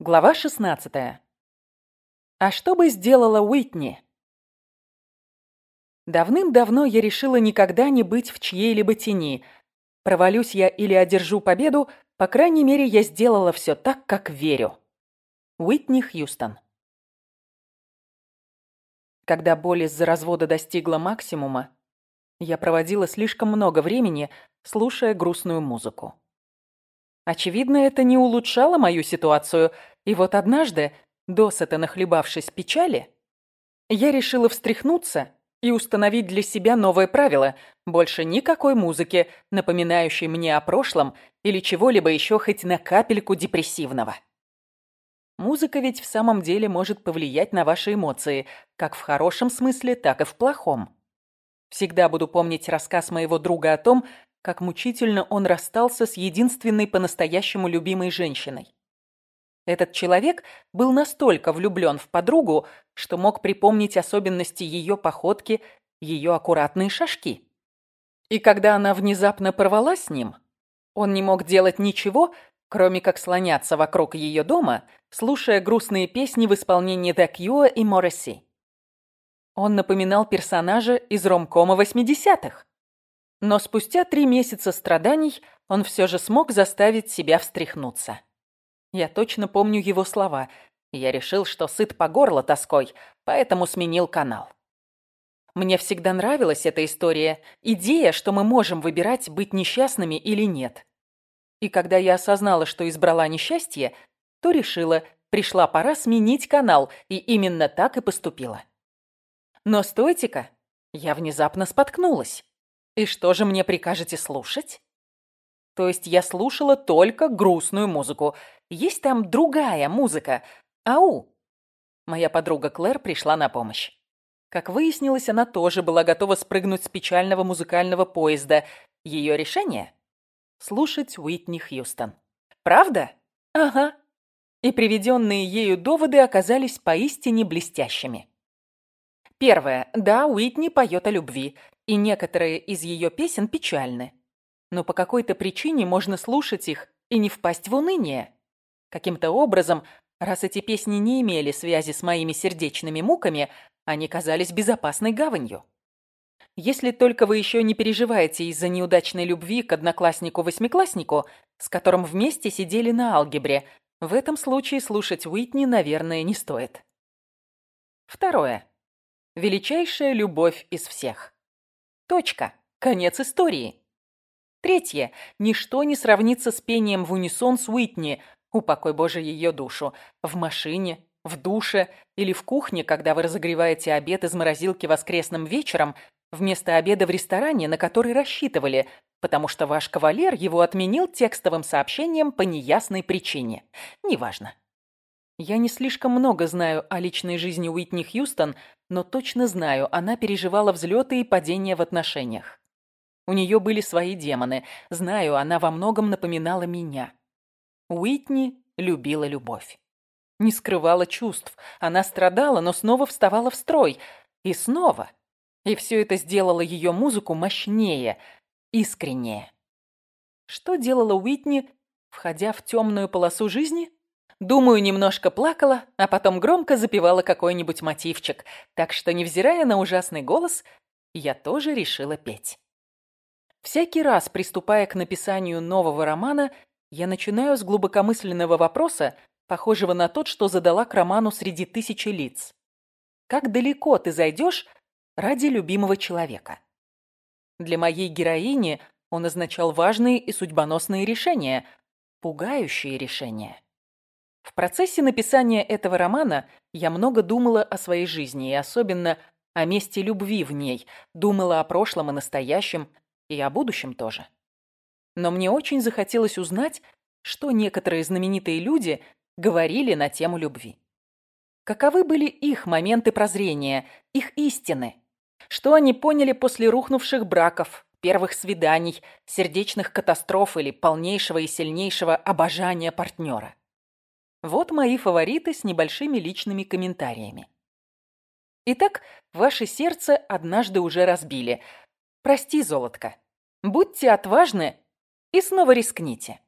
Глава 16. А что бы сделала Уитни? Давным-давно я решила никогда не быть в чьей-либо тени. Провалюсь я или одержу победу, по крайней мере, я сделала все так, как верю. Уитни Хьюстон. Когда боль из-за развода достигла максимума, я проводила слишком много времени, слушая грустную музыку. Очевидно, это не улучшало мою ситуацию, и вот однажды, досыта нахлебавшись печали, я решила встряхнуться и установить для себя новое правило – больше никакой музыки, напоминающей мне о прошлом или чего-либо еще хоть на капельку депрессивного. Музыка ведь в самом деле может повлиять на ваши эмоции, как в хорошем смысле, так и в плохом. Всегда буду помнить рассказ моего друга о том, как мучительно он расстался с единственной по-настоящему любимой женщиной. Этот человек был настолько влюблен в подругу, что мог припомнить особенности ее походки, ее аккуратные шажки. И когда она внезапно порвала с ним, он не мог делать ничего, кроме как слоняться вокруг ее дома, слушая грустные песни в исполнении The Cure и Морриси. Он напоминал персонажа из ромкома 80-х. Но спустя три месяца страданий он все же смог заставить себя встряхнуться. Я точно помню его слова. Я решил, что сыт по горло тоской, поэтому сменил канал. Мне всегда нравилась эта история, идея, что мы можем выбирать, быть несчастными или нет. И когда я осознала, что избрала несчастье, то решила, пришла пора сменить канал, и именно так и поступила. Но стойте-ка, я внезапно споткнулась. И что же мне прикажете слушать? То есть я слушала только грустную музыку. Есть там другая музыка. Ау! Моя подруга Клэр пришла на помощь. Как выяснилось, она тоже была готова спрыгнуть с печального музыкального поезда. Ее решение — слушать Уитни Хьюстон. Правда? Ага. И приведенные ею доводы оказались поистине блестящими. Первое. Да, Уитни поет о любви и некоторые из ее песен печальны. Но по какой-то причине можно слушать их и не впасть в уныние. Каким-то образом, раз эти песни не имели связи с моими сердечными муками, они казались безопасной гаванью. Если только вы еще не переживаете из-за неудачной любви к однокласснику-восьмикласснику, с которым вместе сидели на алгебре, в этом случае слушать Уитни, наверное, не стоит. Второе. Величайшая любовь из всех. Точка. Конец истории. Третье. Ничто не сравнится с пением в унисон с Уитни, упокой Боже ее душу, в машине, в душе или в кухне, когда вы разогреваете обед из морозилки воскресным вечером, вместо обеда в ресторане, на который рассчитывали, потому что ваш кавалер его отменил текстовым сообщением по неясной причине. Неважно. Я не слишком много знаю о личной жизни Уитни Хьюстон, но точно знаю, она переживала взлеты и падения в отношениях. У нее были свои демоны. Знаю, она во многом напоминала меня. Уитни любила любовь. Не скрывала чувств. Она страдала, но снова вставала в строй. И снова. И все это сделало ее музыку мощнее, искреннее. Что делала Уитни, входя в темную полосу жизни? Думаю, немножко плакала, а потом громко запевала какой-нибудь мотивчик, так что, невзирая на ужасный голос, я тоже решила петь. Всякий раз, приступая к написанию нового романа, я начинаю с глубокомысленного вопроса, похожего на тот, что задала к роману «Среди тысячи лиц». Как далеко ты зайдешь ради любимого человека? Для моей героини он означал важные и судьбоносные решения, пугающие решения. В процессе написания этого романа я много думала о своей жизни и особенно о месте любви в ней, думала о прошлом и настоящем, и о будущем тоже. Но мне очень захотелось узнать, что некоторые знаменитые люди говорили на тему любви. Каковы были их моменты прозрения, их истины? Что они поняли после рухнувших браков, первых свиданий, сердечных катастроф или полнейшего и сильнейшего обожания партнера? Вот мои фавориты с небольшими личными комментариями. Итак, ваше сердце однажды уже разбили. Прости, золотко. Будьте отважны и снова рискните.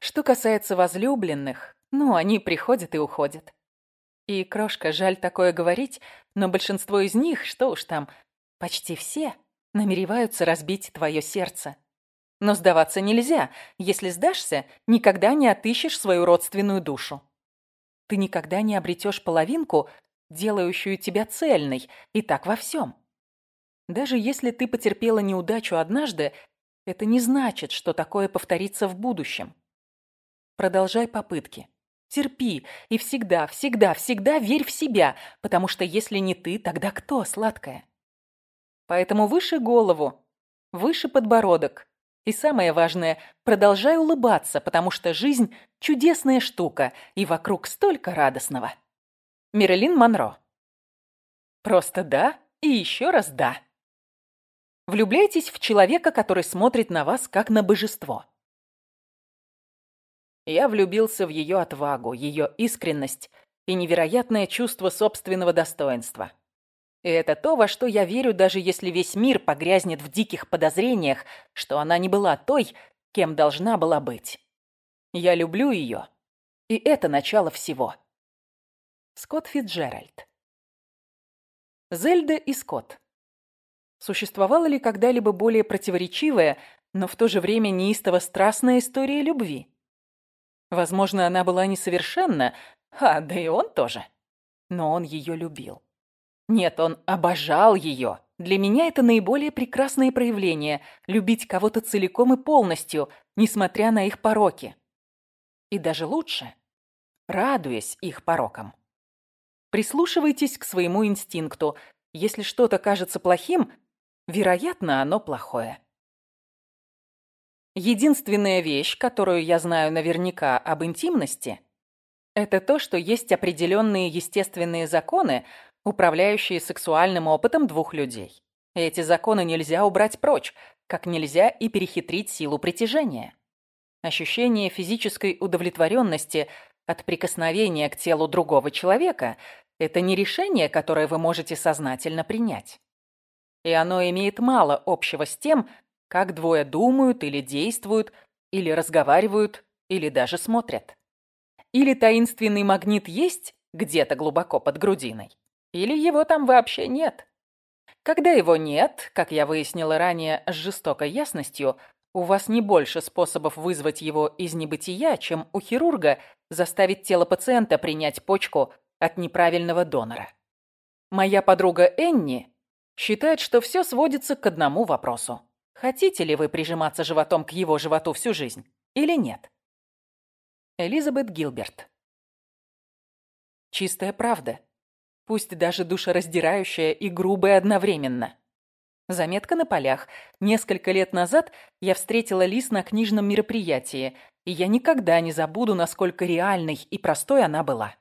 Что касается возлюбленных, ну, они приходят и уходят. И, крошка, жаль такое говорить, но большинство из них, что уж там, почти все, намереваются разбить твое сердце. Но сдаваться нельзя. Если сдашься, никогда не отыщешь свою родственную душу. Ты никогда не обретешь половинку, делающую тебя цельной, и так во всем. Даже если ты потерпела неудачу однажды, это не значит, что такое повторится в будущем. Продолжай попытки. Терпи и всегда, всегда, всегда верь в себя, потому что если не ты, тогда кто, сладкая? Поэтому выше голову, выше подбородок. И самое важное, продолжай улыбаться, потому что жизнь – чудесная штука, и вокруг столько радостного. Мерлин Монро. Просто да и еще раз да. Влюбляйтесь в человека, который смотрит на вас как на божество. Я влюбился в ее отвагу, ее искренность и невероятное чувство собственного достоинства. И это то, во что я верю, даже если весь мир погрязнет в диких подозрениях, что она не была той, кем должна была быть. Я люблю ее, и это начало всего. Скотт Фитджеральд Зельда и Скотт. Существовала ли когда-либо более противоречивая, но в то же время неистово страстная история любви? Возможно, она была несовершенна, а, да и он тоже. Но он ее любил. Нет, он обожал ее. Для меня это наиболее прекрасное проявление – любить кого-то целиком и полностью, несмотря на их пороки. И даже лучше – радуясь их порокам. Прислушивайтесь к своему инстинкту. Если что-то кажется плохим, вероятно, оно плохое. Единственная вещь, которую я знаю наверняка об интимности, это то, что есть определенные естественные законы, управляющие сексуальным опытом двух людей. эти законы нельзя убрать прочь, как нельзя и перехитрить силу притяжения. Ощущение физической удовлетворенности от прикосновения к телу другого человека – это не решение, которое вы можете сознательно принять. И оно имеет мало общего с тем, как двое думают или действуют, или разговаривают, или даже смотрят. Или таинственный магнит есть где-то глубоко под грудиной, или его там вообще нет. Когда его нет, как я выяснила ранее с жестокой ясностью, у вас не больше способов вызвать его из небытия, чем у хирурга заставить тело пациента принять почку от неправильного донора. Моя подруга Энни считает, что все сводится к одному вопросу. Хотите ли вы прижиматься животом к его животу всю жизнь или нет? Элизабет Гилберт. Чистая правда. Пусть даже душераздирающая и грубая одновременно. Заметка на полях. Несколько лет назад я встретила Лис на книжном мероприятии, и я никогда не забуду, насколько реальной и простой она была.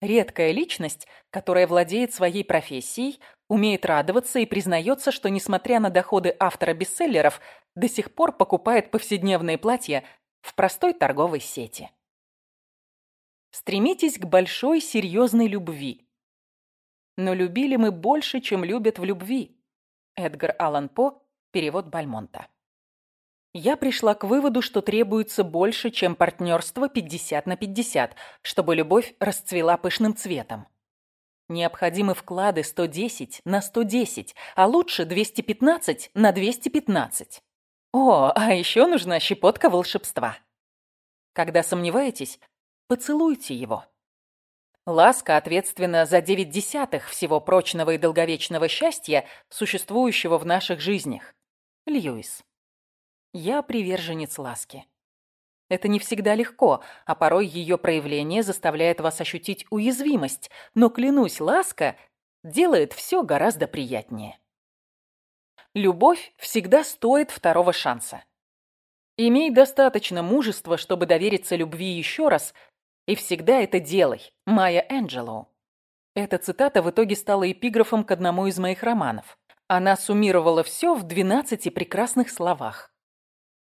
Редкая личность, которая владеет своей профессией, умеет радоваться и признается, что, несмотря на доходы автора бестселлеров, до сих пор покупает повседневные платья в простой торговой сети. Стремитесь к большой серьезной любви. Но любили мы больше, чем любят в любви. Эдгар Аллан По, перевод Бальмонта я пришла к выводу, что требуется больше, чем партнерство 50 на 50, чтобы любовь расцвела пышным цветом. Необходимы вклады 110 на 110, а лучше 215 на 215. О, а еще нужна щепотка волшебства. Когда сомневаетесь, поцелуйте его. Ласка ответственна за 9 десятых всего прочного и долговечного счастья, существующего в наших жизнях. Льюис. Я приверженец ласки. Это не всегда легко, а порой ее проявление заставляет вас ощутить уязвимость, но, клянусь, ласка делает все гораздо приятнее. Любовь всегда стоит второго шанса. Имей достаточно мужества, чтобы довериться любви еще раз, и всегда это делай. Майя Энджелоу. Эта цитата в итоге стала эпиграфом к одному из моих романов. Она суммировала все в 12 прекрасных словах.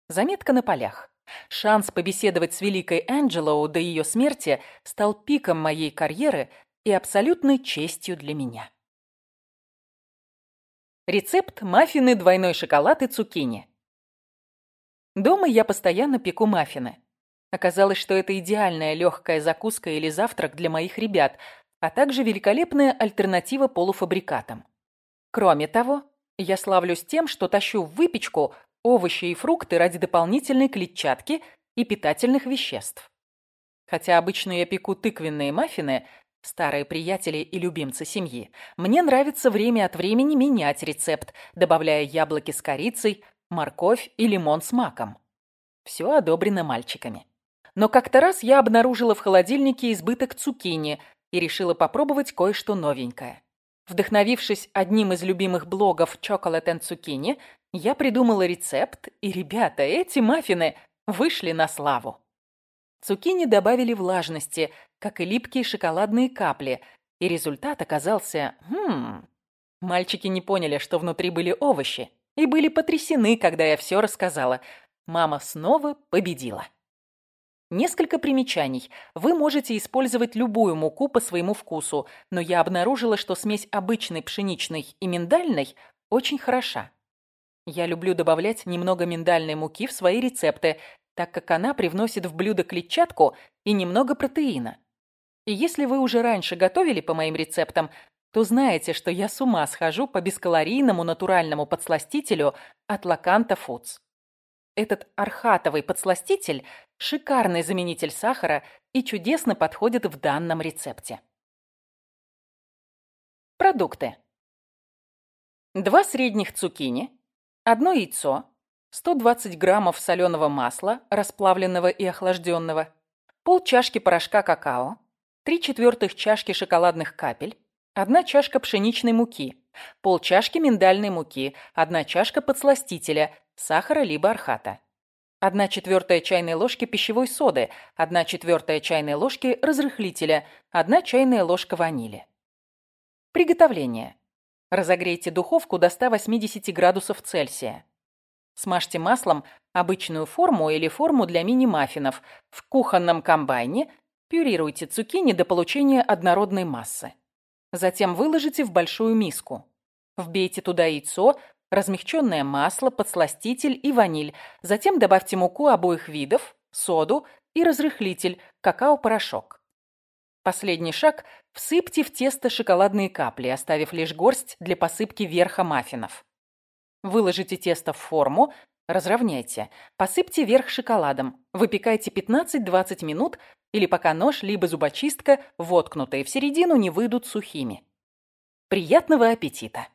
Заметка на полях. Шанс побеседовать с великой Энджелоу до ее смерти стал пиком моей карьеры и абсолютной честью для меня. Рецепт маффины двойной шоколад и цукини. Дома я постоянно пеку маффины. Оказалось, что это идеальная легкая закуска или завтрак для моих ребят, а также великолепная альтернатива полуфабрикатам. Кроме того, я славлюсь тем, что тащу в выпечку овощи и фрукты ради дополнительной клетчатки и питательных веществ. Хотя обычно я пеку тыквенные маффины, старые приятели и любимцы семьи, мне нравится время от времени менять рецепт, добавляя яблоки с корицей, морковь и лимон с маком. Все одобрено мальчиками. Но как-то раз я обнаружила в холодильнике избыток цукини и решила попробовать кое-что новенькое. Вдохновившись одним из любимых блогов Chocolate and Zucchini, я придумала рецепт, и, ребята, эти маффины вышли на славу. Цукини добавили влажности, как и липкие шоколадные капли, и результат оказался... Хм... Мальчики не поняли, что внутри были овощи, и были потрясены, когда я все рассказала. Мама снова победила. Несколько примечаний. Вы можете использовать любую муку по своему вкусу, но я обнаружила, что смесь обычной пшеничной и миндальной очень хороша. Я люблю добавлять немного миндальной муки в свои рецепты, так как она привносит в блюдо клетчатку и немного протеина. И если вы уже раньше готовили по моим рецептам, то знаете, что я с ума схожу по бескалорийному натуральному подсластителю от Лаканта Foods. Этот архатовый подсластитель – шикарный заменитель сахара и чудесно подходит в данном рецепте. Продукты. Два средних цукини, одно яйцо, 120 граммов соленого масла, расплавленного и охлажденного, пол чашки порошка какао, 3 четвертых чашки шоколадных капель, одна чашка пшеничной муки, пол чашки миндальной муки, одна чашка подсластителя, сахара либо архата. 1 четвертая чайной ложки пищевой соды, 1 четвертая чайной ложки разрыхлителя, 1 чайная ложка ванили. Приготовление. Разогрейте духовку до 180 градусов Цельсия. Смажьте маслом обычную форму или форму для мини-маффинов. В кухонном комбайне пюрируйте цукини до получения однородной массы. Затем выложите в большую миску. Вбейте туда яйцо, размягченное масло, подсластитель и ваниль. Затем добавьте муку обоих видов, соду и разрыхлитель, какао-порошок. Последний шаг – всыпьте в тесто шоколадные капли, оставив лишь горсть для посыпки верха маффинов. Выложите тесто в форму, разровняйте, посыпьте верх шоколадом, выпекайте 15-20 минут или пока нож либо зубочистка, воткнутые в середину, не выйдут сухими. Приятного аппетита!